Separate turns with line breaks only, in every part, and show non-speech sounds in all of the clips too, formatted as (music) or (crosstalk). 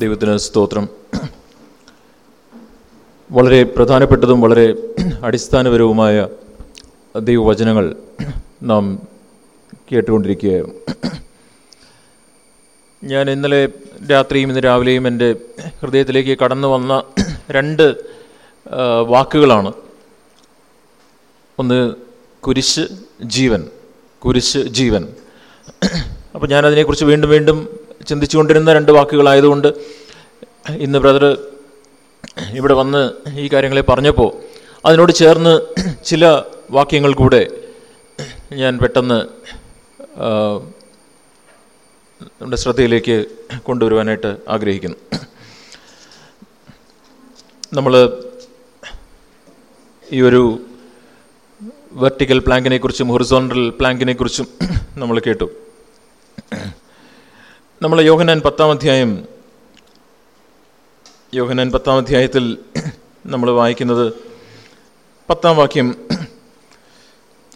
ദൈവത്തിന് സ്തോത്രം. വളരെ പ്രധാനപ്പെട്ടതും വളരെ അടിസ്ഥാനപരവുമായ ദൈവവചനങ്ങൾ നാം കേട്ടുകൊണ്ടിരിക്കുകയായിരുന്നു ഞാൻ ഇന്നലെ രാത്രിയും ഇന്ന് രാവിലെയും എന്റെ ഹൃദയത്തിലേക്ക് കടന്നു വന്ന രണ്ട് വാക്കുകളാണ്. ഒന്ന് കുരിശ് ജീവൻ. കുരിശ് ജീവൻ. അപ്പോൾ ഞാനതിനെക്കുറിച്ച് വീണ്ടും വീണ്ടും ചിന്തിച്ചുകൊണ്ടിരുന്ന രണ്ട് വാക്കുകളായതുകൊണ്ട് ഇന്ന് ബ്രദർ ഇവിടെ വന്ന് ഈ കാര്യങ്ങളെ പറഞ്ഞപ്പോൾ അതിനോട് ചേർന്ന് ചില വാക്യങ്ങൾ കൂടെ ഞാൻ പെട്ടെന്ന് നമ്മുടെ ശ്രദ്ധയിലേക്ക് കൊണ്ടുവരുവാനായിട്ട് ആഗ്രഹിക്കുന്നു. നമ്മൾ ഈ ഒരു വെർട്ടിക്കൽ പ്ലാങ്കിനെ കുറിച്ചും ഹൊറിസോണ്ടൽ പ്ലാങ്കിനെ കുറിച്ചും നമ്മൾ കേട്ടു. നമ്മൾ യോഹനാൻ പത്താം അധ്യായം യോഹനാൻ പത്താം അധ്യായത്തിൽ നമ്മൾ വായിക്കുന്നത് പത്താം വാക്യം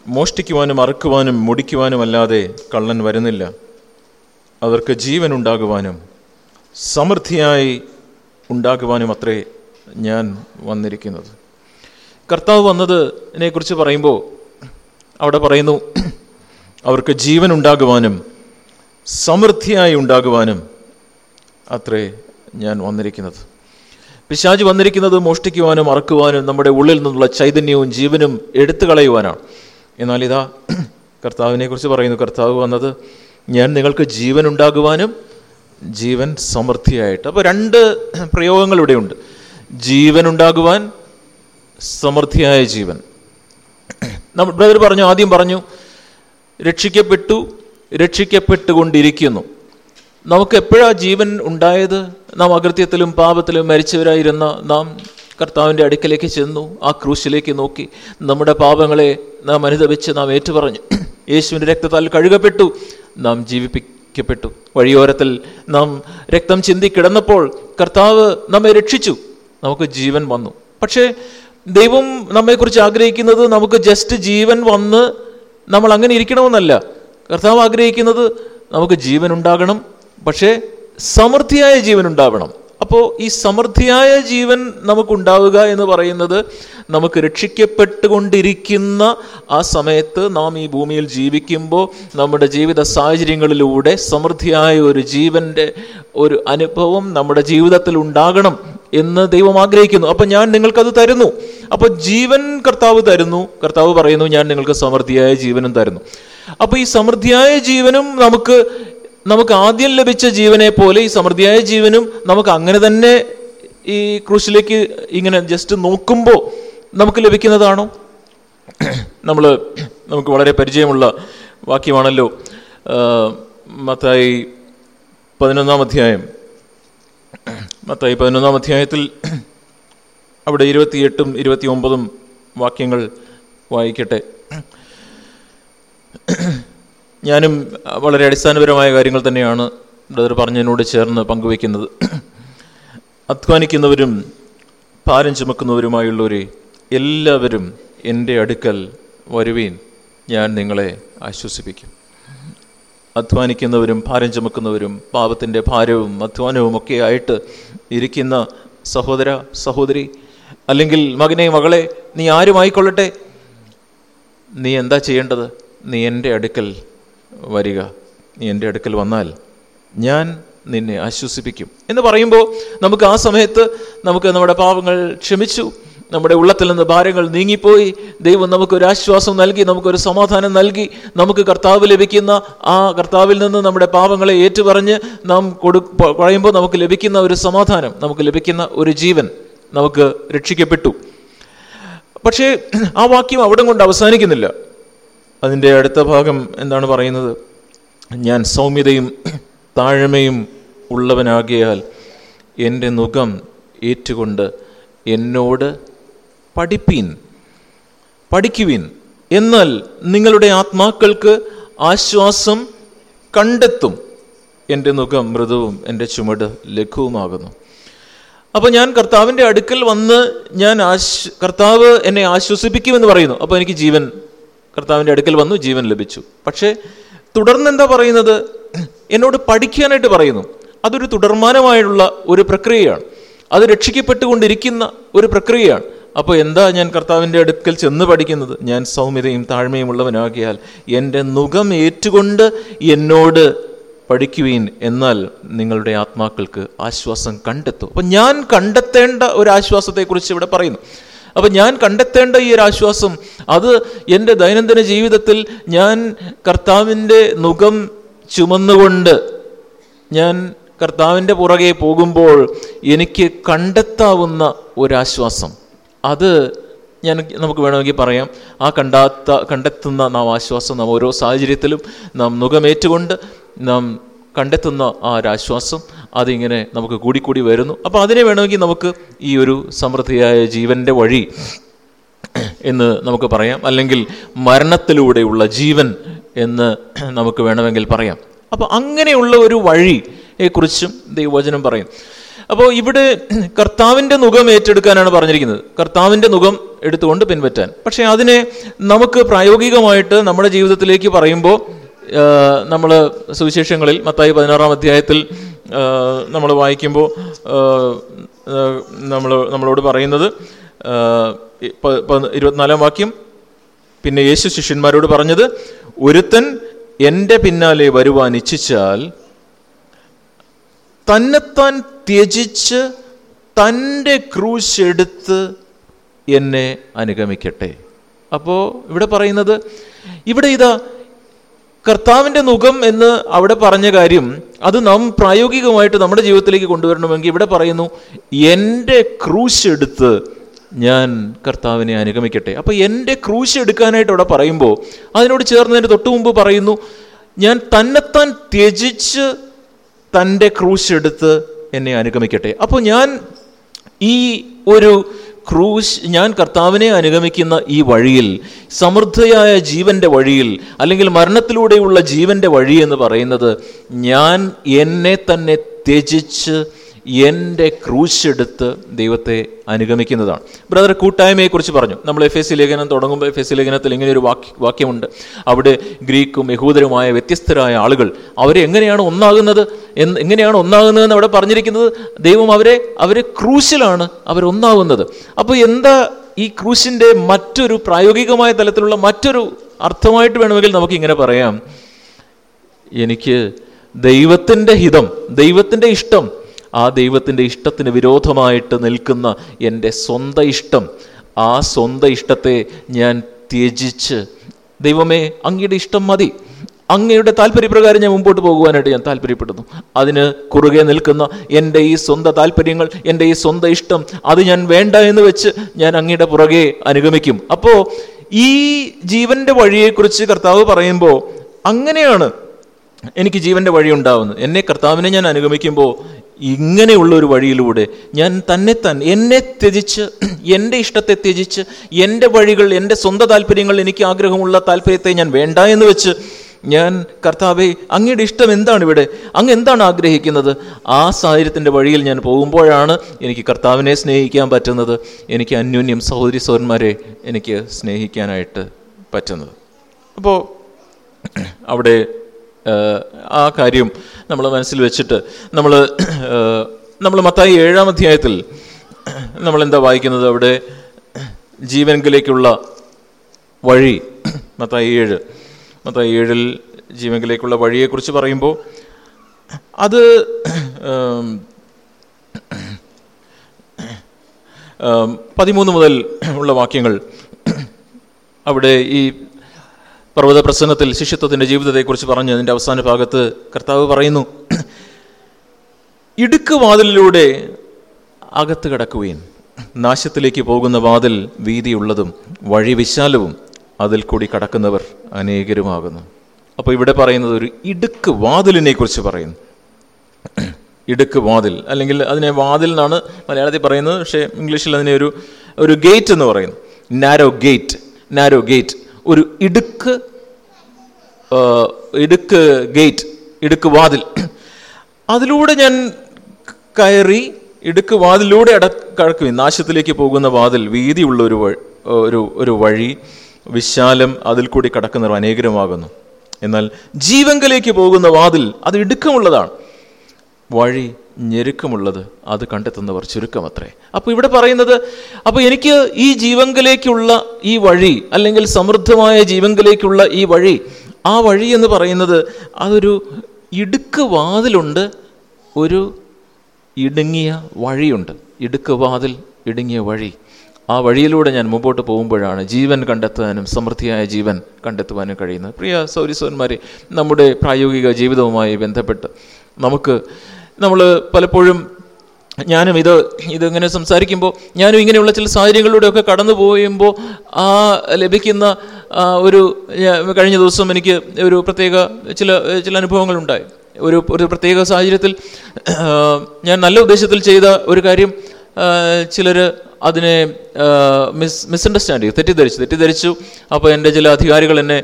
മോഷ്ടിക്കുവാനും അറുക്കുവാനും മുടിക്കുവാനും അല്ലാതെ കള്ളൻ വരുന്നില്ല. അവർക്ക് ജീവൻ ഉണ്ടാകുവാനും സമൃദ്ധിയായി ഉണ്ടാകുവാനും അത്രേ ഞാൻ വന്നിരിക്കുന്നത്. കർത്താവ് വന്നതിനെക്കുറിച്ച് പറയുമ്പോൾ അവിടെ പറയുന്നു അവർക്ക് ജീവൻ ഉണ്ടാകുവാനും സമൃദ്ധിയായി ഉണ്ടാകുവാനും അത്രേ ഞാൻ വന്നിരിക്കുന്നത്. പിശാജ് വന്നിരിക്കുന്നത് മോഷ്ടിക്കുവാനും അറക്കുവാനും നമ്മുടെ ഉള്ളിൽ നിന്നുള്ള ചൈതന്യവും ജീവനും എടുത്തു കളയുവാനാണ്. എന്നാൽ ഇതാ കർത്താവിനെ കുറിച്ച് പറയുന്നു കർത്താവ് വന്നത് ഞാൻ നിങ്ങൾക്ക് ജീവൻ ഉണ്ടാകുവാനും ജീവൻ സമൃദ്ധിയായിട്ട്. അപ്പോൾ രണ്ട് പ്രയോഗങ്ങൾ ഇവിടെയുണ്ട്. ജീവൻ ഉണ്ടാകുവാൻ സമൃദ്ധിയായ ജീവൻ. നമ്മൾ ബ്രദർ പറഞ്ഞു ആദ്യം പറഞ്ഞു രക്ഷിക്കപ്പെട്ടു രക്ഷിക്കപ്പെട്ടുകൊണ്ടിരിക്കുന്നു. നമുക്ക് എപ്പോഴാ ജീവൻ ഉണ്ടായത്? നാം അകൃത്യത്തിലും പാപത്തിലും മരിച്ചവരായിരുന്ന നാം കർത്താവിന്റെ അടുക്കലേക്ക് ചെന്നു ആ ക്രൂശിലേക്ക് നോക്കി. നമ്മുടെ പാപങ്ങളെ നാം അനുദപിച്ച് നാം ഏറ്റുപറഞ്ഞു. യേശുവിന്റെ രക്തത്താൽ കഴുകപ്പെട്ടു നാം ജീവിപ്പിക്കപ്പെട്ടു. വഴിയോരത്തിൽ നാം രക്തം ചിന്തി കിടന്നപ്പോൾ കർത്താവ് നമ്മെ രക്ഷിച്ചു. നമുക്ക് ജീവൻ വന്നു. പക്ഷേ ദൈവം നമ്മെക്കുറിച്ച് ആഗ്രഹിക്കുന്നത് നമുക്ക് ജസ്റ്റ് ജീവൻ വന്ന് നമ്മൾ അങ്ങനെ ഇരിക്കണമെന്നല്ല. കർത്താവ് ആഗ്രഹിക്കുന്നത് നമുക്ക് ജീവൻ ഉണ്ടാകണം പക്ഷേ സമൃദ്ധിയായ ജീവൻ ഉണ്ടാവണം അപ്പോൾ ഈ സമൃദ്ധിയായ ജീവൻ നമുക്കുണ്ടാവുക എന്ന് പറയുന്നത് നമുക്ക് രക്ഷിക്കപ്പെട്ടുകൊണ്ടിരിക്കുന്ന ആ സമയത്ത് നാം ഈ ഭൂമിയിൽ ജീവിക്കുമ്പോൾ നമ്മുടെ ജീവിത സാഹചര്യങ്ങളിലൂടെ സമൃദ്ധിയായ ഒരു ജീവന്റെ ഒരു അനുഭവം നമ്മുടെ ജീവിതത്തിൽ ഉണ്ടാകണം. എന്ന് ദൈവം ആഗ്രഹിക്കുന്നു. അപ്പം ഞാൻ നിങ്ങൾക്കത് തരുന്നു. അപ്പോൾ ജീവൻ കർത്താവ് തരുന്നു. കർത്താവ് പറയുന്നു ഞാൻ നിങ്ങൾക്ക് സമൃദ്ധിയായ ജീവനും തരുന്നു. അപ്പോൾ ഈ സമൃദ്ധിയായ ജീവനും നമുക്ക് നമുക്ക് ആദ്യം ലഭിച്ച ജീവനെ പോലെ ഈ സമൃദ്ധിയായ ജീവനും നമുക്ക് അങ്ങനെ തന്നെ ഈ ക്രൂശിലേക്ക് ഇങ്ങനെ ജസ്റ്റ് നോക്കുമ്പോൾ നമുക്ക് ലഭിക്കുന്നതാണോ? നമ്മൾ നമുക്ക് വളരെ പരിചയമുള്ള വാക്യമാണല്ലോ മത്തായി പതിനൊന്നാം അധ്യായം. മത്തായി പതിനൊന്നാം അധ്യായത്തിൽ അവിടെ ഇരുപത്തിയെട്ടും ഇരുപത്തി ഒമ്പതും വാക്യങ്ങൾ വായിക്കട്ടെ. ഞാനും വളരെ അടിസ്ഥാനപരമായ കാര്യങ്ങൾ തന്നെയാണ് ബ്രദർ പറഞ്ഞതിനോട് ചേർന്ന് പങ്കുവയ്ക്കുന്നത്. അധ്വാനിക്കുന്നവരും ഭാരം ചുമക്കുന്നവരുമായുള്ളവരെ എല്ലാവരും എന്റെ അടുക്കൽ വരുവീൻ. ഞാൻ നിങ്ങളെ ആശ്വസിപ്പിക്കും. അധ്വാനിക്കുന്നവരും ഭാരം ചുമക്കുന്നവരും പാപത്തിന്റെ ഭാരവും അധ്വാനവും ഒക്കെ ആയിട്ട് ഇരിക്കുന്ന സഹോദര സഹോദരി അല്ലെങ്കിൽ മകനെ മകളെ നീ ആരുമായിക്കൊള്ളട്ടെ? നീ എന്താ ചെയ്യേണ്ടത്? നീ എന്റെ അടുക്കൽ വരിക. നീ എന്റെ അടുക്കൽ വന്നാൽ ഞാൻ നിന്നെ ആശ്വസിപ്പിക്കും. എന്ന് പറയുമ്പോൾ നമുക്ക് ആ സമയത്ത് നമുക്ക് നമ്മുടെ പാപങ്ങൾ ക്ഷമിച്ചു. നമ്മുടെ ഉള്ളത്തിൽ നിന്ന് ഭാരങ്ങൾ നീങ്ങിപ്പോയി. ദൈവം നമുക്കൊരു ആശ്വാസം നൽകി നമുക്കൊരു സമാധാനം നൽകി. നമുക്ക് കർത്താവ് ലഭിക്കുന്ന ആ കർത്താവിൽ നിന്ന് നമ്മുടെ പാപങ്ങളെ ഏറ്റുപറഞ്ഞ് നാം കൊടു പറയുമ്പോൾ നമുക്ക് ലഭിക്കുന്ന ഒരു സമാധാനം നമുക്ക് ലഭിക്കുന്ന ഒരു ജീവൻ നമുക്ക് രക്ഷിക്കപ്പെട്ടു. പക്ഷേ ആ വാക്യം അവിടെ കൊണ്ട് അവസാനിക്കുന്നില്ല. അതിന്റെ അടുത്ത ഭാഗം എന്താണ് പറയുന്നത്? ഞാൻ സൗമ്യതയും താഴ്മയും ഉള്ളവനാകിയാൽ എന്റെ മുഖം ഏറ്റുകൊണ്ട് എന്നോട് പഠിപ്പീൻ പഠിക്കുവിൻ എന്നാൽ നിങ്ങളുടെ ആത്മാക്കൾക്ക് ആശ്വാസം കണ്ടെത്തും. എന്റെ മുഖം മൃദുവും എന്റെ ചുമട് ലഘുവുമാകുന്നു. അപ്പോൾ ഞാൻ കർത്താവിന്റെ അടുക്കൽ വന്ന് ഞാൻ ആശ് കർത്താവ് എന്നെ ആശ്വസിപ്പിക്കുമെന്ന് പറയുന്നു. അപ്പോൾ എനിക്ക് ജീവൻ കർത്താവിന്റെ അടുക്കൽ വന്നു ജീവൻ ലഭിച്ചു. പക്ഷേ തുടർന്ന് എന്താ പറയുന്നത്? എന്നോട് പഠിക്കാനായിട്ട് പറയുന്നു. അതൊരു തുടർമാനമായുള്ള ഒരു പ്രക്രിയയാണ്. അത് രക്ഷിക്കപ്പെട്ടുകൊണ്ടിരിക്കുന്ന ഒരു പ്രക്രിയയാണ്. അപ്പോൾ എന്താ ഞാൻ കർത്താവിന്റെ അടുക്കൽ ചെന്ന് പഠിക്കുന്നത്? ഞാൻ സൗമ്യതയും താഴ്മയും എന്റെ നുഖം ഏറ്റുകൊണ്ട് എന്നോട് പഠിക്കുവീൻ എന്നാൽ നിങ്ങളുടെ ആത്മാക്കൾക്ക് ആശ്വാസം കണ്ടെത്തും. അപ്പം ഞാൻ കണ്ടെത്തേണ്ട ഒരു ആശ്വാസത്തെക്കുറിച്ച് ഇവിടെ പറയുന്നു. അപ്പം ഞാൻ കണ്ടെത്തേണ്ട ഈ ഒരു ആശ്വാസം അത് എന്റെ ദൈനംദിന ജീവിതത്തിൽ ഞാൻ കർത്താവിന്റെ മുഖം ചുമന്നുകൊണ്ട് ഞാൻ കർത്താവിന്റെ പുറകെ പോകുമ്പോൾ എനിക്ക് കണ്ടെത്താവുന്ന ഒരാശ്വാസം. അത് ഞാൻ നമുക്ക് വേണമെങ്കിൽ പറയാം. ആ കണ്ടാത്ത കണ്ടെത്തുന്ന നാം ആശ്വാസം നാം ഓരോ സാഹചര്യത്തിലും നാം മുഖമേറ്റുകൊണ്ട് നാം കണ്ടെത്തുന്ന ആ ഒരാശ്വാസം അതിങ്ങനെ നമുക്ക് കൂടിക്കൂടി വരുന്നു. അപ്പോൾ അതിനെ വേണമെങ്കിൽ നമുക്ക് ഈ ഒരു സമൃദ്ധിയായ ജീവന്റെ വഴി എന്ന് നമുക്ക് പറയാം. അല്ലെങ്കിൽ മരണത്തിലൂടെയുള്ള ജീവൻ എന്ന് നമുക്ക് വേണമെങ്കിൽ പറയാം. അപ്പോൾ അങ്ങനെയുള്ള ഒരു വഴിയെക്കുറിച്ചും ദൈവവചനം പറയും. അപ്പോൾ ഇവിടെ കർത്താവിന്റെ മുഖം ഏറ്റെടുക്കാനാണ് പറഞ്ഞിരിക്കുന്നത്. കർത്താവിന്റെ മുഖം എടുത്തുകൊണ്ട് പിൻപറ്റാൻ പക്ഷേ അതിനെ നമുക്ക് പ്രായോഗികമായിട്ട് നമ്മുടെ ജീവിതത്തിലേക്ക് പറയുമ്പോൾ നമ്മൾ സുവിശേഷങ്ങളിൽ മത്തായി പതിനാറാം അധ്യായത്തിൽ നമ്മൾ വായിക്കുമ്പോൾ നമ്മൾ നമ്മളോട് പറയുന്നത് ഇരുപത്തിനാലാം വാക്യം പിന്നെ യേശു ശിഷ്യന്മാരോട് പറഞ്ഞത് ഒരുത്തൻ എന്റെ പിന്നാലെ വരുവാൻ ഇച്ഛിച്ചാൽ തന്നെത്താൻ ത്യജിച്ച് തന്റെ ക്രൂശ് എടുത്ത് എന്നെ അനുഗമിക്കട്ടെ. അപ്പോൾ ഇവിടെ പറയുന്നത് ഇവിടെ ഇതാ കർത്താവിന്റെ മുഖം എന്ന് അവിടെ പറഞ്ഞ കാര്യം അത് നാം പ്രായോഗികമായിട്ട് നമ്മുടെ ജീവിതത്തിലേക്ക് കൊണ്ടുവരണമെങ്കിൽ ഇവിടെ പറയുന്നു എന്റെ ക്രൂശ് എടുത്ത് ഞാൻ കർത്താവിനെ അനുഗമിക്കട്ടെ. അപ്പോൾ എന്റെ ക്രൂശ് എടുക്കാനായിട്ട് അവിടെ പറയുമ്പോൾ അതിനോട് ചേർന്നതിന്റെ തൊട്ടു മുമ്പ് പറയുന്നു ഞാൻ തന്നെത്താൻ ത്യജിച്ച് തന്റെ ക്രൂശ് എടുത്ത് എന്നെ അനുഗമിക്കട്ടെ. അപ്പോൾ ഞാൻ ഈ ഒരു ക്രൂശ് ഞാൻ കർത്താവിനെ അനുഗമിക്കുന്ന ഈ വഴിയിൽ സമൃദ്ധയായ ജീവന്റെ വഴിയിൽ അല്ലെങ്കിൽ മരണത്തിലൂടെയുള്ള ജീവന്റെ വഴി എന്ന് പറയുന്നത് ഞാൻ എന്നെ തന്നെ ത്യജിച്ച് എന്റെ ക്രൂശെടുത്ത് ദൈവത്തെ അനുഗമിക്കുന്നതാണ്. ബ്രദർ കൂട്ടായ്മയെക്കുറിച്ച് പറഞ്ഞു. നമ്മൾ എഫ് എസ് ലേഖനം തുടങ്ങുമ്പോൾ എഫ് എസ് ലേഖനത്തിൽ ഇങ്ങനെ ഒരു വാക്യ വാക്യമുണ്ട്. അവിടെ ഗ്രീക്കും യഹൂദരുമായ വ്യത്യസ്തരായ ആളുകൾ അവരെ എങ്ങനെയാണ് ഒന്നാകുന്നത് എന്ന് എങ്ങനെയാണ് ഒന്നാകുന്നതെന്ന് അവിടെ പറഞ്ഞിരിക്കുന്നത്? ദൈവം അവരെ അവരെ ക്രൂശിലാണ് അവരൊന്നാകുന്നത്. അപ്പോൾ എന്താ ഈ ക്രൂശിന്റെ മറ്റൊരു പ്രായോഗികമായ തലത്തിലുള്ള മറ്റൊരു അർത്ഥമായിട്ട് വേണമെങ്കിൽ നമുക്ക് ഇങ്ങനെ പറയാം. എനിക്ക് ദൈവത്തിന്റെ ഹിതം ദൈവത്തിന്റെ ഇഷ്ടം ആ ദൈവത്തിന്റെ ഇഷ്ടത്തിന് വിരോധമായിട്ട് നിൽക്കുന്ന എന്റെ സ്വന്തം ഇഷ്ടം ആ സ്വന്തം ഇഷ്ടത്തെ ഞാൻ ത്യജിച്ച് ദൈവമേ അങ്ങയുടെ ഇഷ്ടം മതി. അങ്ങയുടെ താല്പര്യപ്രകാരം ഞാൻ മുമ്പോട്ട് പോകുവാനായിട്ട് ഞാൻ താല്പര്യപ്പെടുന്നു. അതിന് കുറുകെ നിൽക്കുന്ന എന്റെ ഈ സ്വന്തം താല്പര്യങ്ങൾ എന്റെ ഈ സ്വന്തം ഇഷ്ടം അത് ഞാൻ വേണ്ട എന്ന് വെച്ച് ഞാൻ അങ്ങയുടെ പുറകെ അനുഗമിക്കും. അപ്പോൾ ഈ ജീവന്റെ വഴിയെക്കുറിച്ച് കർത്താവ് പറയുമ്പോൾ അങ്ങനെയാണ് എനിക്ക് ജീവന്റെ വഴി ഉണ്ടാവുന്നത് എന്നെ കർത്താവിനെ ഞാൻ അനുഗമിക്കുമ്പോൾ ഇങ്ങനെയുള്ള ഒരു വഴിയിലൂടെ ഞാൻ തന്നെ തന്നെ എന്നെ ത്യജിച്ച് എന്റെ ഇഷ്ടത്തെ ത്യജിച്ച് എന്റെ വഴികൾ എന്റെ സ്വന്തം താല്പര്യങ്ങൾ എനിക്ക് ആഗ്രഹമുള്ള താല്പര്യത്തെ ഞാൻ വേണ്ട എന്ന് വെച്ച് ഞാൻ കർത്താവെ അങ്ങയുടെ ഇഷ്ടം എന്താണ് ഇവിടെ അങ്ങ് എന്താണ് ആഗ്രഹിക്കുന്നത്? ആ സാഹചര്യത്തിന്റെ വഴിയിൽ ഞാൻ പോകുമ്പോഴാണ് എനിക്ക് കർത്താവിനെ സ്നേഹിക്കാൻ പറ്റുന്നത്. എനിക്ക് അന്യോന്യം സഹോദരി സഹോദരന്മാരെ എനിക്ക് സ്നേഹിക്കാനായിട്ട് പറ്റുന്നത്. അപ്പോൾ അവിടെ ആ കാര്യം നമ്മൾ മനസ്സിൽ വെച്ചിട്ട് നമ്മൾ നമ്മൾ മത്തായി ഏഴാം അധ്യായത്തിൽ നമ്മൾ എന്താ വായിക്കുന്നത് അവിടെ? ജീവൻകിലേക്കുള്ള വഴി മത്തായി ഏഴ്. മത്തായി ഏഴിൽ ജീവൻകിലേക്കുള്ള വഴിയെക്കുറിച്ച് പറയുമ്പോൾ അത് പതിമൂന്ന് മുതൽ ഉള്ള വാക്യങ്ങൾ അവിടെ ഈ പർവത പ്രസംഗത്തിൽ ശിഷ്യത്വത്തിന്റെ ജീവിതത്തെക്കുറിച്ച് പറഞ്ഞ് അതിന്റെ അവസാന ഭാഗത്ത് കർത്താവ് പറയുന്നു ഇടുക്ക് വാതിലിലൂടെ അകത്ത് കിടക്കുകയും നാശത്തിലേക്ക് പോകുന്ന വാതിൽ വീതിയുള്ളതും വഴി വിശാലവും അതിൽ കൂടി കടക്കുന്നവർ അനേകരുമാകുന്നു. അപ്പോൾ ഇവിടെ പറയുന്നത് ഒരു ഇടുക്ക് വാതിലിനെ കുറിച്ച് പറയുന്നു. ഇടുക്ക് വാതിൽ അല്ലെങ്കിൽ അതിനെ വാതിൽ എന്നാണ് മലയാളത്തിൽ പറയുന്നത് പക്ഷേ ഇംഗ്ലീഷിൽ അതിനെ ഒരു ഒരു ഗേറ്റ് എന്ന് പറയുന്നു. നാരോ ഗേറ്റ് നാരോ ഗേറ്റ് ഒരു ഇടുക്ക് ഇടുക്ക് ഗേറ്റ് ഇടുക്ക് വാതിൽ. അതിലൂടെ ഞാൻ കയറി ഇടുക്ക് വാതിലൂടെ അട നാശത്തിലേക്ക് പോകുന്ന വാതിൽ വീതിയുള്ള ഒരു ഒരു ഒരു വഴി വിശാലം അതിൽ കൂടി കടക്കുന്നവർ അനേകരമാകുന്നു. എന്നാൽ ജീവങ്കലേക്ക് പോകുന്ന വാതിൽ അത് ഇടുക്കമുള്ളതാണ്. വഴി ഞെരുക്കമുള്ളത് അത് കണ്ടെത്തുന്നവർ ചുരുക്കമത്രേ. അപ്പോൾ ഇവിടെ പറയുന്നത് അപ്പോൾ എനിക്ക് ഈ ജീവങ്കിലേക്കുള്ള ഈ വഴി അല്ലെങ്കിൽ സമൃദ്ധമായ ജീവങ്കിലേക്കുള്ള ഈ വഴി ആ വഴി എന്ന് പറയുന്നത് അതൊരു ഇടുക്ക് വാതിലുണ്ട് ഒരു ഇടുങ്ങിയ വഴിയുണ്ട്. ഇടുക്ക് വാതിൽ ഇടുങ്ങിയ വഴി. ആ വഴിയിലൂടെ ഞാൻ മുമ്പോട്ട് പോകുമ്പോഴാണ് ജീവൻ കണ്ടെത്താനും സമൃദ്ധിയായ ജീവൻ കണ്ടെത്തുവാനും കഴിയുന്നത്. പ്രിയ സൗരിസോന്മാരെ നമ്മുടെ പ്രായോഗിക ജീവിതവുമായി ബന്ധപ്പെട്ട് നമുക്ക് നമ്മൾ പലപ്പോഴും ഞാനും ഇത് ഇതിങ്ങനെ സംസാരിക്കുമ്പോൾ ഞാനും ഇങ്ങനെയുള്ള ചില സാഹചര്യങ്ങളിലൂടെയൊക്കെ കടന്നു പോയുമ്പോൾ ആ ലഭിക്കുന്ന ഒരു കഴിഞ്ഞ ദിവസം എനിക്ക് ഒരു പ്രത്യേക ചില ചില അനുഭവങ്ങളുണ്ടായി. ഒരു ഒരു പ്രത്യേക സാഹചര്യത്തിൽ ഞാൻ നല്ല ഉദ്ദേശത്തിൽ ചെയ്ത ഒരു കാര്യം ചിലർ അതിനെ മിസ് മിസ്അണ്ടർസ്റ്റാൻഡ് ചെയ്തു തെറ്റിദ്ധരിച്ചു തെറ്റിദ്ധരിച്ചു. അപ്പോൾ എന്റെ ചില അധികാരികൾ എന്നെ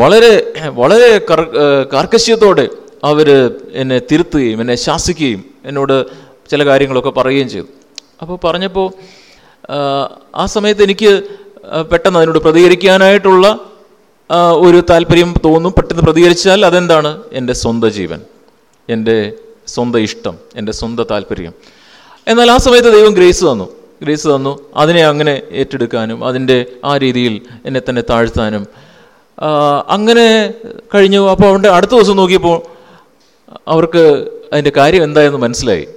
വളരെ വളരെ കർ കാർക്കശ്യത്തോടെ അവർ എന്നെ തിരുത്തുകയും എന്നെ ശാസിക്കുകയും എന്നോട് ചില കാര്യങ്ങളൊക്കെ പറയുകയും ചെയ്തു. അപ്പോൾ പറഞ്ഞപ്പോൾ ആ, സമയത്ത് എനിക്ക് പെട്ടെന്ന് അതിനോട് പ്രതികരിക്കാനായിട്ടുള്ള ഒരു താല്പര്യം തോന്നും. പെട്ടെന്ന് പ്രതികരിച്ചാൽ അതെന്താണ്? എന്റെ സ്വന്തം ജീവൻ എന്റെ സ്വന്തം ഇഷ്ടം എന്റെ സ്വന്തം താല്പര്യം. എന്നാൽ ആ സമയത്ത് ദൈവം ഗ്രേസ് തന്നു. ഗ്രേസ് തന്നു. അതിനെ അങ്ങനെ ഏറ്റെടുക്കാനും അതിന്റെ ആ രീതിയിൽ എന്നെ തന്നെ താഴ്ത്താനും. അങ്ങനെ കഴിഞ്ഞു. അപ്പോൾ അവന്റെ അടുത്ത ദിവസം നോക്കിയപ്പോൾ അവർക്ക് അതിന്റെ കാര്യം എന്തായെന്ന് മനസ്സിലായി.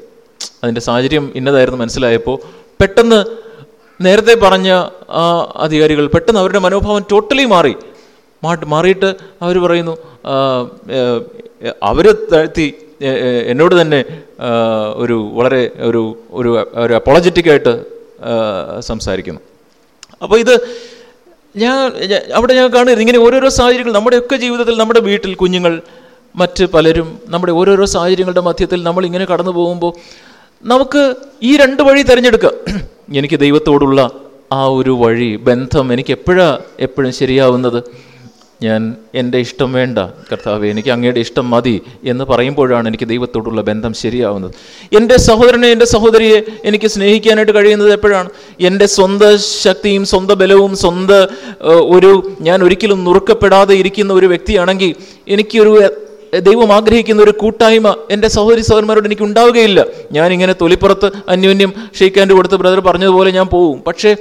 അതിന്റെ സാഹചര്യം ഇന്നതായിരുന്നു മനസ്സിലായപ്പോൾ പെട്ടെന്ന് നേരത്തെ പറഞ്ഞ ആ അധികാരികൾ പെട്ടെന്ന് അവരുടെ മനോഭാവം ടോട്ടലി മാറി. മാറിയിട്ട് അവർ പറയുന്നു അവർ താഴ്ത്തി എന്നോട് തന്നെ ഒരു വളരെ ഒരു ഒരു ഒരു അപ്പോളജറ്റിക്കായിട്ട് സംസാരിക്കുന്നു. അപ്പോൾ ഇത് ഞാൻ- അവിടെ ഞാൻ കാണുന്നത് ഇങ്ങനെ ഓരോരോ സാഹചര്യങ്ങൾ നമ്മുടെയൊക്കെ ജീവിതത്തിൽ നമ്മുടെ വീട്ടിൽ കുഞ്ഞുങ്ങൾ മറ്റ് പലരും നമ്മുടെ ഓരോരോ സാഹചര്യങ്ങളുടെ മധ്യത്തിൽ നമ്മൾ ഇങ്ങനെ കടന്നു പോകുമ്പോൾ നമുക്ക് ഈ രണ്ട് വഴി തിരഞ്ഞെടുക്കാം. (clears throat) എനിക്ക് ദൈവത്തോടുള്ള ആ ഒരു വഴി ബന്ധം എനിക്ക് എപ്പോഴാ എപ്പോഴും ശരിയാവുന്നത്? ഞാൻ എന്റെ ഇഷ്ടം വേണ്ട കർത്താവ് എനിക്ക് അങ്ങയുടെ ഇഷ്ടം മതി എന്ന് പറയുമ്പോഴാണ് എനിക്ക് ദൈവത്തോടുള്ള ബന്ധം ശരിയാവുന്നത്. എന്റെ സഹോദരനെ എന്റെ സഹോദരിയെ എനിക്ക് സ്നേഹിക്കാനായിട്ട് കഴിയുന്നത് എപ്പോഴാണ്? എന്റെ സ്വന്ത ശക്തിയും സ്വന്തം ബലവും സ്വന്തം ഒരു ഞാൻ ഒരിക്കലും നുറുക്കപ്പെടാതെ ഇരിക്കുന്ന ഒരു വ്യക്തിയാണെങ്കിൽ എനിക്കൊരു ദൈവം ആഗ്രഹിക്കുന്ന ഒരു കൂട്ടായ്മ എന്റെ സഹോദരി സഹോദരന്മാരോട് എനിക്ക് ഉണ്ടാവുകയില്ല. ഞാനിങ്ങനെ തൊലിപ്പുറത്ത് അന്യോന്യം ഷെയ്ക്കാന്റെ കൊടുത്ത് ബ്രദർ പറഞ്ഞതുപോലെ ഞാൻ പോവും. പക്ഷേ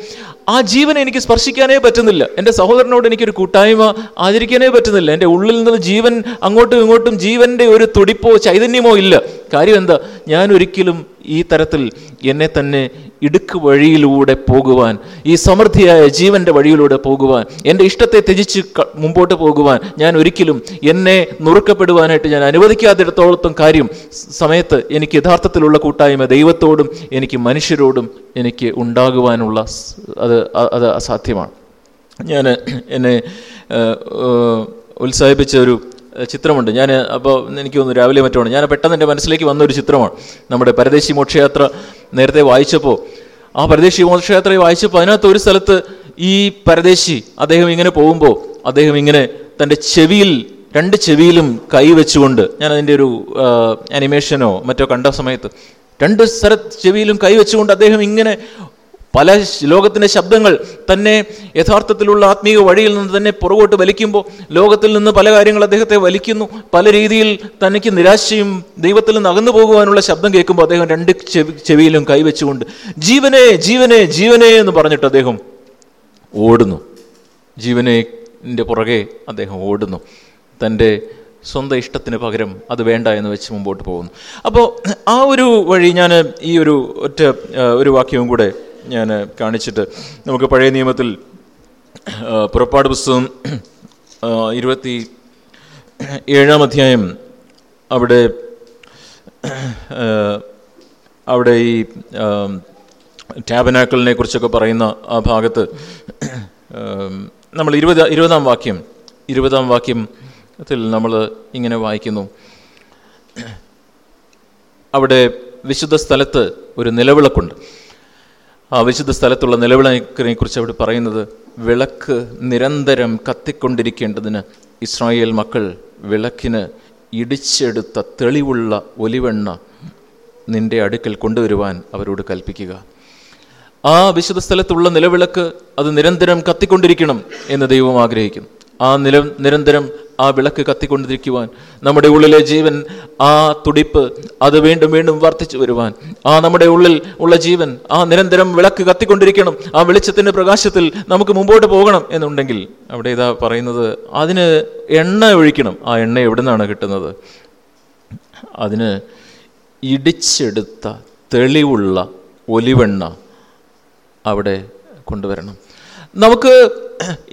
ആ ജീവനെ എനിക്ക് സ്പർശിക്കാനേ പറ്റുന്നില്ല. എന്റെ സഹോദരനോട് എനിക്കൊരു കൂട്ടായ്മ ആചരിക്കാനേ പറ്റുന്നില്ല. എന്റെ ഉള്ളിൽ നിന്ന് ജീവൻ അങ്ങോട്ടും ഇങ്ങോട്ടും ജീവന്റെ ഒരു തുടിപ്പോ ചൈതന്യമോ ഇല്ല. കാര്യം എന്താ? ഞാൻ ഒരിക്കലും ഈ തരത്തിൽ എന്നെ തന്നെ ഇടുക്ക് വഴിയിലൂടെ പോകുവാൻ ഈ സമൃദ്ധിയായ ജീവന്റെ വഴിയിലൂടെ പോകുവാൻ എന്റെ ഇഷ്ടത്തെ ത്യജിച്ച് മുമ്പോട്ട് പോകുവാൻ ഞാൻ ഒരിക്കലും എന്നെ നുറുക്കപ്പെടുവാനായിട്ട് ഞാൻ അനുവദിക്കാത്തിടത്തോളത്തും കാര്യം സമയത്ത് എനിക്ക് യഥാർത്ഥത്തിലുള്ള കൂട്ടായ്മ ദൈവത്തോടും എനിക്ക് മനുഷ്യരോടും എനിക്ക് ഉണ്ടാകുവാനുള്ള അത് അത് അസാധ്യമാണ്. ഞാൻ എന്നെ ഉത്സാഹിപ്പിച്ച ഒരു ചിത്രമുണ്ട്. ഞാൻ അപ്പോൾ എനിക്ക് തോന്നുന്നു രാവിലെ മറ്റുമാണ് ഞാൻ പെട്ടെന്ന് എന്റെ മനസ്സിലേക്ക് വന്ന ഒരു ചിത്രമാണ്. നമ്മുടെ പരദേശി മോക്ഷയാത്ര നേരത്തെ വായിച്ചപ്പോൾ ആ പരദേശി മോക്ഷയാത്രയെ വായിച്ചപ്പോൾ അതിനകത്ത് ഒരു സ്ഥലത്ത് ഈ പരദേശി അദ്ദേഹം ഇങ്ങനെ പോകുമ്പോൾ അദ്ദേഹം ഇങ്ങനെ തന്റെ ചെവിയിൽ രണ്ട് ചെവിയിലും കൈ വെച്ചുകൊണ്ട് ഞാൻ അതിന്റെ ഒരു അനിമേഷനോ മറ്റോ കണ്ട സമയത്ത് രണ്ട് സ്ഥല ചെവിയിലും കൈ വെച്ചുകൊണ്ട് അദ്ദേഹം ഇങ്ങനെ പല ലോകത്തിന്റെ ശബ്ദങ്ങൾ തന്നെ യഥാർത്ഥത്തിലുള്ള ആത്മീയ വഴിയിൽ നിന്ന് തന്നെ പുറകോട്ട് വലിക്കുമ്പോൾ ലോകത്തിൽ നിന്ന് പല കാര്യങ്ങൾ അദ്ദേഹത്തെ വലിക്കുന്നു. പല രീതിയിൽ തനിക്ക് നിരാശയും ദൈവത്തിൽ നിന്ന് അകന്നു പോകുവാനുള്ള ശബ്ദം കേൾക്കുമ്പോൾ അദ്ദേഹം രണ്ട് ചെവി ചെവിയിലും കൈവച്ചുകൊണ്ട് ജീവനെ ജീവനെ ജീവനെ എന്ന് പറഞ്ഞിട്ട് അദ്ദേഹം ഓടുന്നു. ജീവനെ പുറകെ അദ്ദേഹം ഓടുന്നു. തന്റെ സ്വന്തം ഇഷ്ടത്തിന് പകരം അത് വേണ്ട എന്ന് വെച്ച് മുമ്പോട്ട് പോകുന്നു. അപ്പോൾ ആ ഒരു വഴി ഞാൻ ഈ ഒരു ഒറ്റ ഒരു വാക്യവും കൂടെ ഞാൻ കാണിച്ചിട്ട് നമുക്ക് പഴയ നിയമത്തിൽ പുറപ്പാട് പുസ്തകം ഇരുപത്തി ഏഴാം അധ്യായം അവിടെ അവിടെ ഈ ടാബനാക്കളിനെ കുറിച്ചൊക്കെ പറയുന്ന ആ ഭാഗത്ത് നമ്മൾ ഇരുപത് ഇരുപതാം വാക്യം ഇരുപതാം വാക്യത്തിൽ നമ്മൾ ഇങ്ങനെ വായിക്കുന്നു. അവിടെ വിശുദ്ധ സ്ഥലത്ത് ഒരു നിലവിളക്കുണ്ട്. ആ വിശുദ്ധ സ്ഥലത്തുള്ള നിലവിളക്കിനെ കുറിച്ച് അവിടെ പറയുന്നത് വിളക്ക് നിരന്തരം കത്തിക്കൊണ്ടിരിക്കേണ്ടതിന് ഇസ്രായേൽ മക്കൾ വിളക്കിന് ഇടിച്ചെടുത്ത തെളിവുള്ള ഒലിവെണ്ണ നിന്റെ അടുക്കൽ കൊണ്ടുവരുവാൻ അവരോട് കൽപ്പിക്കുക. ആ വിശുദ്ധ സ്ഥലത്തുള്ള നിലവിളക്ക് അത് നിരന്തരം കത്തിക്കൊണ്ടിരിക്കണം എന്ന് ദൈവം ആഗ്രഹിക്കുന്നു. ആ നില നിരന്തരം ആ വിളക്ക് കത്തിക്കൊണ്ടിരിക്കുവാൻ നമ്മുടെ ഉള്ളിലെ ജീവൻ ആ തുടിപ്പ് അത് വീണ്ടും വീണ്ടും വർദ്ധിച്ചു വരുവാൻ ആ നമ്മുടെ ഉള്ളിൽ ഉള്ള ജീവൻ ആ നിരന്തരം വിളക്ക് കത്തിക്കൊണ്ടിരിക്കണം ആ വെളിച്ചത്തിന്റെ പ്രകാശത്തിൽ നമുക്ക് മുമ്പോട്ട് പോകണം എന്നുണ്ടെങ്കിൽ അവിടെ ഇതാ പറയുന്നത് അതിന് എണ്ണ ഒഴിക്കണം. ആ എണ്ണ എവിടെ നിന്നാണ് കിട്ടുന്നത്? അതിന് ഇടിച്ചെടുത്ത തെളിവുള്ള ഒലിവെണ്ണ അവിടെ കൊണ്ടുവരണം. നമുക്ക്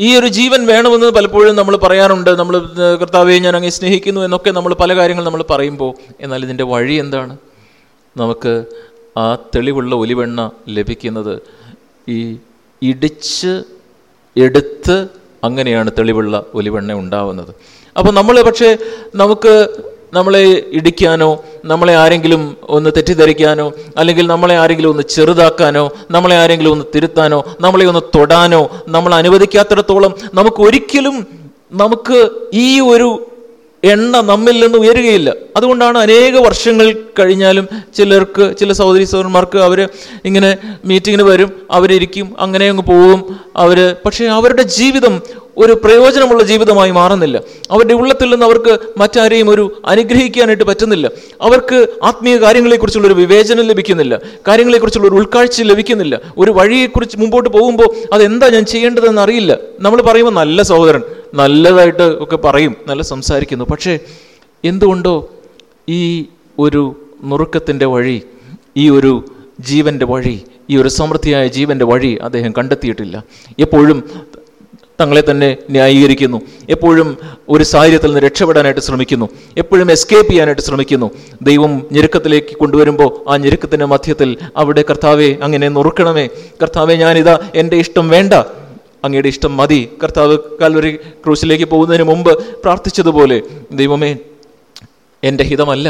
ഈ ഒരു ജീവൻ വേണമെന്ന് പലപ്പോഴും നമ്മൾ പറയാറുണ്ട്. നമ്മൾ കർത്താവെ ഞാൻ അങ്ങ് സ്നേഹിക്കുന്നു എന്നൊക്കെ നമ്മൾ പല കാര്യങ്ങൾ നമ്മൾ പറയുമ്പോൾ എന്നാൽ ഇതിന്റെ വഴി എന്താണ്? നമുക്ക് ആ തെളിവുള്ള ഒലിവെണ്ണ ലഭിക്കുന്നത് ഈ ഇടിച്ച് എടുത്ത് അങ്ങനെയാണ് തെളിവുള്ള ഒലിവെണ്ണ ഉണ്ടാവുന്നത്. അപ്പോൾ നമ്മൾ പക്ഷേ നമുക്ക് നമ്മളെ ഇടിക്കാനോ നമ്മളെ ആരെങ്കിലും ഒന്ന് തെറ്റിദ്ധരിക്കാനോ അല്ലെങ്കിൽ നമ്മളെ ആരെങ്കിലും ഒന്ന് ചെറുതാക്കാനോ നമ്മളെ ആരെങ്കിലും ഒന്ന് തിരുത്താനോ നമ്മളെ ഒന്ന് തൊടാനോ നമ്മൾ അനുവദിക്കാത്തിടത്തോളം നമുക്ക് ഒരിക്കലും നമുക്ക് ഈ ഒരു എണ്ണ നമ്മിൽ നിന്ന് ഉയരുകയില്ല. അതുകൊണ്ടാണ് അനേക വർഷങ്ങൾ കഴിഞ്ഞാലും ചിലർക്ക് ചില സഹോദരി സഹോദരന്മാർക്ക് അവർ ഇങ്ങനെ മീറ്റിങ്ങിന് വരും അവരിരിക്കും അങ്ങനെ അങ്ങ് പോവും അവർ പക്ഷേ അവരുടെ ജീവിതം ഒരു പ്രയോജനമുള്ള ജീവിതമായി മാറുന്നില്ല. അവരുടെ ഉള്ളത്തിൽ നിന്ന് അവർക്ക് മറ്റാരെയും ഒരു അനുഗ്രഹിക്കാനായിട്ട് പറ്റുന്നില്ല. അവർക്ക് ആത്മീയ കാര്യങ്ങളെക്കുറിച്ചുള്ള ഒരു വിവേചനം ലഭിക്കുന്നില്ല. കാര്യങ്ങളെക്കുറിച്ചുള്ള ഒരു ഉൾക്കാഴ്ച ലഭിക്കുന്നില്ല. ഒരു വഴിയെക്കുറിച്ച് മുമ്പോട്ട് പോകുമ്പോൾ അതെന്താ ഞാൻ ചെയ്യേണ്ടതെന്ന് അറിയില്ല. നമ്മൾ പറയുമ്പോൾ നല്ല സഹോദരൻ. നല്ലതായിട്ട് ഒക്കെ പറയും നല്ല സംസാരിക്കുന്നു. പക്ഷേ എന്തുകൊണ്ടോ ഈ ഒരു നുറുക്കത്തിന്റെ വഴി ഈ ഒരു ജീവന്റെ വഴി ഈ ഒരു സമൃദ്ധിയായ ജീവന്റെ വഴി അദ്ദേഹം കണ്ടെത്തിയിട്ടില്ല. എപ്പോഴും തങ്ങളെ തന്നെ ന്യായീകരിക്കുന്നു. എപ്പോഴും ഒരു സാഹചര്യത്തിൽ നിന്ന് രക്ഷപ്പെടാനായിട്ട് ശ്രമിക്കുന്നു. എപ്പോഴും എസ്കേപ്പ് ചെയ്യാനായിട്ട് ശ്രമിക്കുന്നു. ദൈവം ഞെരുക്കത്തിലേക്ക് കൊണ്ടുവരുമ്പോൾ ആ ഞെരുക്കത്തിന്റെ മധ്യത്തിൽ അവിടെ കർത്താവെ അങ്ങനെ നുറുക്കണമേ. കർത്താവെ ഞാനിതാ എന്റെ ഇഷ്ടം വേണ്ട. അങ്ങയുടെ ഇഷ്ടം മതി. കർത്താവ് കാൽവരി ക്രൂശിലേക്ക് പോകുന്നതിന് മുമ്പ് പ്രാർത്ഥിച്ചതുപോലെ ദൈവമേ എന്റെ ഹിതമല്ല.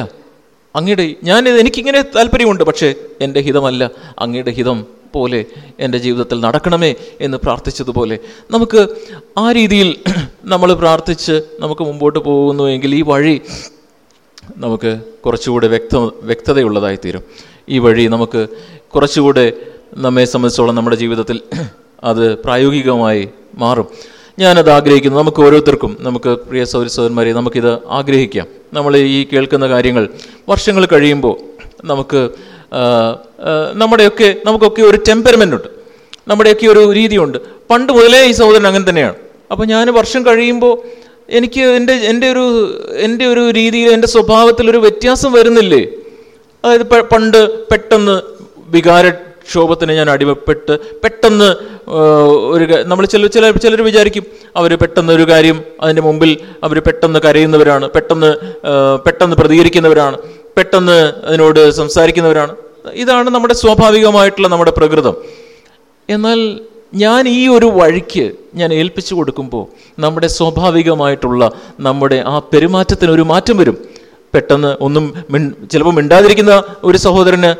അങ്ങയുടെ ഞാൻ എനിക്കിങ്ങനെ താല്പര്യമുണ്ട് പക്ഷേ എന്റെ ഹിതമല്ല. അങ്ങയുടെ ഹിതം പോലെ എന്റെ ജീവിതത്തിൽ നടക്കണമേ എന്ന് പ്രാർത്ഥിച്ചതുപോലെ നമുക്ക് ആ രീതിയിൽ (clears throat) നമ്മൾ പ്രാർത്ഥിച്ച് നമുക്ക് മുമ്പോട്ട് പോകുന്നുവെങ്കിൽ ഈ വഴി നമുക്ക് കുറച്ചുകൂടെ വ്യക്ത വ്യക്തതയുള്ളതായിത്തീരും. ഈ വഴി നമുക്ക് കുറച്ചുകൂടെ നമ്മെ സംബന്ധിച്ചോളം നമ്മുടെ ജീവിതത്തിൽ അത് പ്രായോഗികമായി മാറും. ഞാനത് ആഗ്രഹിക്കുന്നു. നമുക്ക് ഓരോരുത്തർക്കും നമുക്ക് പ്രിയ സൗരി സൗരന്മാരെ നമുക്കിത് ആഗ്രഹിക്കാം. നമ്മൾ ഈ കേൾക്കുന്ന കാര്യങ്ങൾ വർഷങ്ങൾ കഴിയുമ്പോൾ നമുക്ക് നമ്മുടെയൊക്കെ നമുക്കൊക്കെ ഒരു ടെമ്പർമെന്റ് ഉണ്ട്. നമ്മുടെയൊക്കെ ഒരു രീതിയുണ്ട്. പണ്ട് മുതലേ ഈ സഹോദരൻ അങ്ങനെ തന്നെയാണ്. അപ്പോൾ ഞാൻ വർഷം കഴിയുമ്പോൾ എനിക്ക് എന്റെ എന്റെ ഒരു എന്റെ ഒരു രീതിയിൽ എന്റെ സ്വഭാവത്തിൽ ഒരു വ്യത്യാസം വരുന്നില്ലേ? അതായത് പണ്ട് പെട്ടെന്ന് വികാരക്ഷോഭത്തിന് ഞാൻ അടിമപ്പെട്ട് പെട്ടെന്ന് ഒരു നമ്മൾ ചില ചില ചിലർ വിചാരിക്കും അവർ പെട്ടെന്ന് ഒരു കാര്യം അതിന്റെ മുമ്പിൽ അവർ പെട്ടെന്ന് കരയുന്നവരാണ് പെട്ടെന്ന് പെട്ടെന്ന് പ്രതികരിക്കുന്നവരാണ് പെട്ടെന്ന് അതിനോട് സംസാരിക്കുന്നവരാണ്. ഇതാണ് നമ്മുടെ സ്വാഭാവികമായിട്ടുള്ള നമ്മുടെ പ്രകൃതം. എന്നാൽ ഞാൻ ഈ ഒരു വഴിക്ക് ഞാൻ ഏൽപ്പിച്ചു കൊടുക്കുമ്പോൾ നമ്മുടെ സ്വാഭാവികമായിട്ടുള്ള നമ്മുടെ ആ പെരുമാറ്റത്തിന് ഒരു മാറ്റം വരും. പെട്ടെന്ന് ഒന്നും മിൺ ചിലപ്പോൾ മിണ്ടാതിരിക്കുന്ന ഒരു സഹോദരന്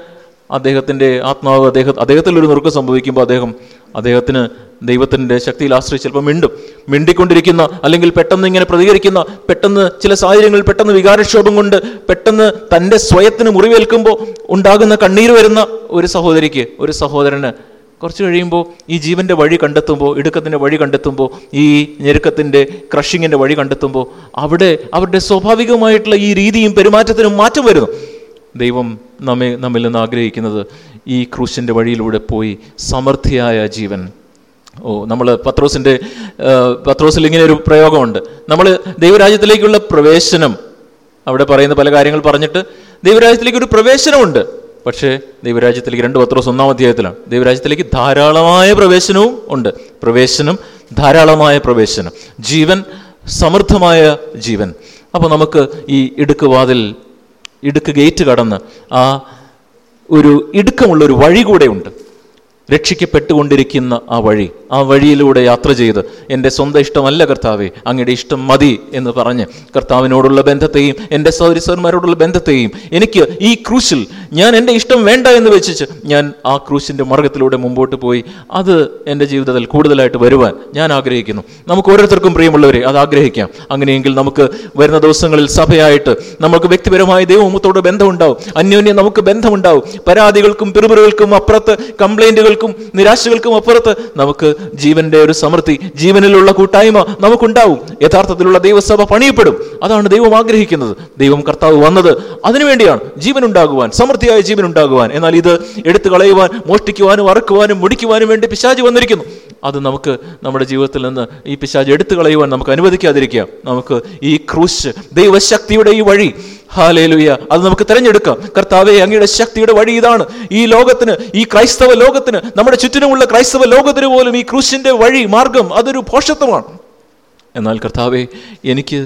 അദ്ദേഹത്തിന്റെ ആത്മാവ് അദ്ദേഹം അദ്ദേഹത്തിൽ ഒരു നുറുക്കം സംഭവിക്കുമ്പോൾ അദ്ദേഹം അദ്ദേഹത്തിന് ദൈവത്തിന്റെ ശക്തിയിൽ ആശ്രയിച്ച് ചിലപ്പോൾ മിണ്ടും. മിണ്ടിക്കൊണ്ടിരിക്കുന്ന അല്ലെങ്കിൽ പെട്ടെന്ന് ഇങ്ങനെ പ്രതികരിക്കുന്ന പെട്ടെന്ന് ചില സാഹചര്യങ്ങളിൽ പെട്ടെന്ന് വികാരക്ഷോഭം കൊണ്ട് പെട്ടെന്ന് തന്റെ സ്വയത്തിന് മുറിവേൽക്കുമ്പോൾ ഉണ്ടാകുന്ന കണ്ണീര് വരുന്ന ഒരു സഹോദരിക്ക് ഒരു സഹോദരന് കുറച്ച് കഴിയുമ്പോൾ ഈ ജീവന്റെ വഴി കണ്ടെത്തുമ്പോൾ ഇടുക്കത്തിന്റെ വഴി കണ്ടെത്തുമ്പോൾ ഈ ഞെരുക്കത്തിന്റെ ക്രഷിങ്ങിന്റെ വഴി കണ്ടെത്തുമ്പോൾ അവിടെ അവരുടെ സ്വാഭാവികമായിട്ടുള്ള ഈ രീതിയും പെരുമാറ്റത്തിനും മാറ്റം വരുന്നു. ദൈവം നമ്മെ നമ്മിൽ നിന്ന് ആഗ്രഹിക്കുന്നത് ഈ ക്രൂശിന്റെ വഴിയിലൂടെ പോയി സമൃദ്ധിയായ ജീവൻ. ഓ നമ്മൾ പത്രോസിന്റെ പത്രോസിൽ ഇങ്ങനെ ഒരു പ്രയോഗമുണ്ട്. നമ്മൾ ദൈവരാജ്യത്തിലേക്കുള്ള പ്രവേശനം അവിടെ പറയുന്ന പല കാര്യങ്ങൾ പറഞ്ഞിട്ട് ദൈവരാജ്യത്തിലേക്ക് ഒരു പ്രവേശനമുണ്ട്. പക്ഷേ ദൈവരാജ്യത്തിലേക്ക് രണ്ട് പത്രോസ് ഒന്നാം അധ്യായത്തിലാണ്. ദൈവരാജ്യത്തിലേക്ക് ധാരാളമായ പ്രവേശനവും ഉണ്ട്. പ്രവേശനം ധാരാളമായ പ്രവേശനം. ജീവൻ സമൃദ്ധമായ ജീവൻ. അപ്പോൾ നമുക്ക് ഈ ഇടുക്ക് വാതിൽ ഇടുക്ക് ഗേറ്റ് കടന്ന് ആ ഒരു ഇടുക്കമുള്ള ഒരു വഴി കൂടെ ഉണ്ട് രക്ഷിക്കപ്പെട്ടുകൊണ്ടിരിക്കുന്ന ആ വഴി ആ വഴിയിലൂടെ യാത്ര ചെയ്ത് എന്റെ സ്വന്തം ഇഷ്ടമല്ല കർത്താവെ അങ്ങയുടെ ഇഷ്ടം മതി എന്ന് പറഞ്ഞ് കർത്താവിനോടുള്ള ബന്ധത്തെയും എന്റെ സൗരിസന്മാരോടുള്ള ബന്ധത്തെയും എനിക്ക് ഈ ക്രൂശിൽ ഞാൻ എന്റെ ഇഷ്ടം വേണ്ട എന്ന് വെച്ചിട്ട് ഞാൻ ആ ക്രൂശിന്റെ മാർഗത്തിലൂടെ മുമ്പോട്ട് പോയി. അത് എന്റെ ജീവിതത്തിൽ കൂടുതലായിട്ട് വരുവാൻ ഞാൻ ആഗ്രഹിക്കുന്നു. നമുക്ക് ഓരോരുത്തർക്കും പ്രിയമുള്ളവരെ അത് ആഗ്രഹിക്കാം. അങ്ങനെയെങ്കിൽ നമുക്ക് വരുന്ന ദിവസങ്ങളിൽ സഭയായിട്ട് നമുക്ക് വ്യക്തിപരമായ ദൈവമുഖത്തോട് ബന്ധമുണ്ടാവും. അന്യോന്യം നമുക്ക് ബന്ധമുണ്ടാവും. പരാതികൾക്കും പിറുപിറുകൾക്കും അപ്പുറത്ത് കംപ്ലൈന്റുകൾക്കും നിരാശകൾക്കും അപ്പുറത്ത് നമുക്ക് ജീവന്റെ ഒരു സമൃദ്ധി ജീവനിലുള്ള കൂട്ടായ്മ നമുക്കുണ്ടാവും. യഥാർത്ഥത്തിലുള്ള ദൈവസഭ പണിയപ്പെടും. അതാണ് ദൈവം ആഗ്രഹിക്കുന്നത്. ദൈവം കർത്താവ് വന്നത് അതിനുവേണ്ടിയാണ് ജീവൻ ഉണ്ടാകുവാൻ സമൃദ്ധിയായ ജീവൻ ഉണ്ടാകുവാൻ എന്നാൽ ഇത് എടുത്തു കളയുവാൻ മോഷ്ടിക്കുവാനും അറക്കുവാനും മുടിക്കുവാനും വേണ്ടി പിശാജ് വന്നിരിക്കുന്നു. അത് നമുക്ക് നമ്മുടെ ജീവിതത്തിൽ നിന്ന് ഈ പിശാജ് എടുത്തു കളയുവാൻ നമുക്ക് അനുവദിക്കാതിരിക്കുക നമുക്ക് ഈ ക്രൂശ് ദൈവശക്തിയുടെ ഈ വഴി. ഹാലേലുയ. അത് നമുക്ക് തിരഞ്ഞെടുക്കാം. കർത്താവെ അങ്ങയുടെ ശക്തിയുടെ വഴി ഇതാണ്. ഈ ലോകത്തിന് ഈ ക്രൈസ്തവ ലോകത്തിന് നമ്മുടെ ചുറ്റിനുമുള്ള ക്രൈസ്തവ ലോകത്തിന് പോലും ഈ ക്രൂശിന്റെ വഴി മാർഗം അതൊരു പോഷത്വമാണ് എന്നാൽ കർത്താവെ എനിക്ക്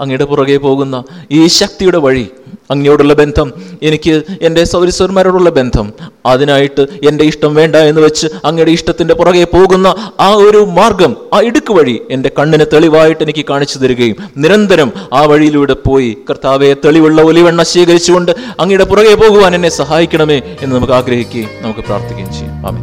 അങ്ങയുടെ പുറകെ പോകുന്ന ഈ ശക്തിയുടെ വഴി അങ്ങയോടുള്ള ബന്ധം എനിക്ക് എന്റെ സൗരസ്വന്മാരോടുള്ള ബന്ധം അതിനായിട്ട് എന്റെ ഇഷ്ടം വേണ്ട എന്ന് വെച്ച് അങ്ങയുടെ ഇഷ്ടത്തിന്റെ പുറകെ പോകുന്ന ആ ഒരു മാർഗം ആ ഇടുക്ക് വഴി എന്റെ കണ്ണിന് തെളിവായിട്ട് എനിക്ക് കാണിച്ചു തരികയും നിരന്തരം ആ വഴിയിലൂടെ പോയി കർത്താവെ തെളിവുള്ള ഒലിവെണ്ണ ശേഖരിച്ചുകൊണ്ട് അങ്ങയുടെ പുറകെ പോകുവാൻ എന്നെ സഹായിക്കണമേ എന്ന് നമുക്ക് ആഗ്രഹിക്കുകയും നമുക്ക് പ്രാർത്ഥിക്കുകയും ചെയ്യാം. ആമേ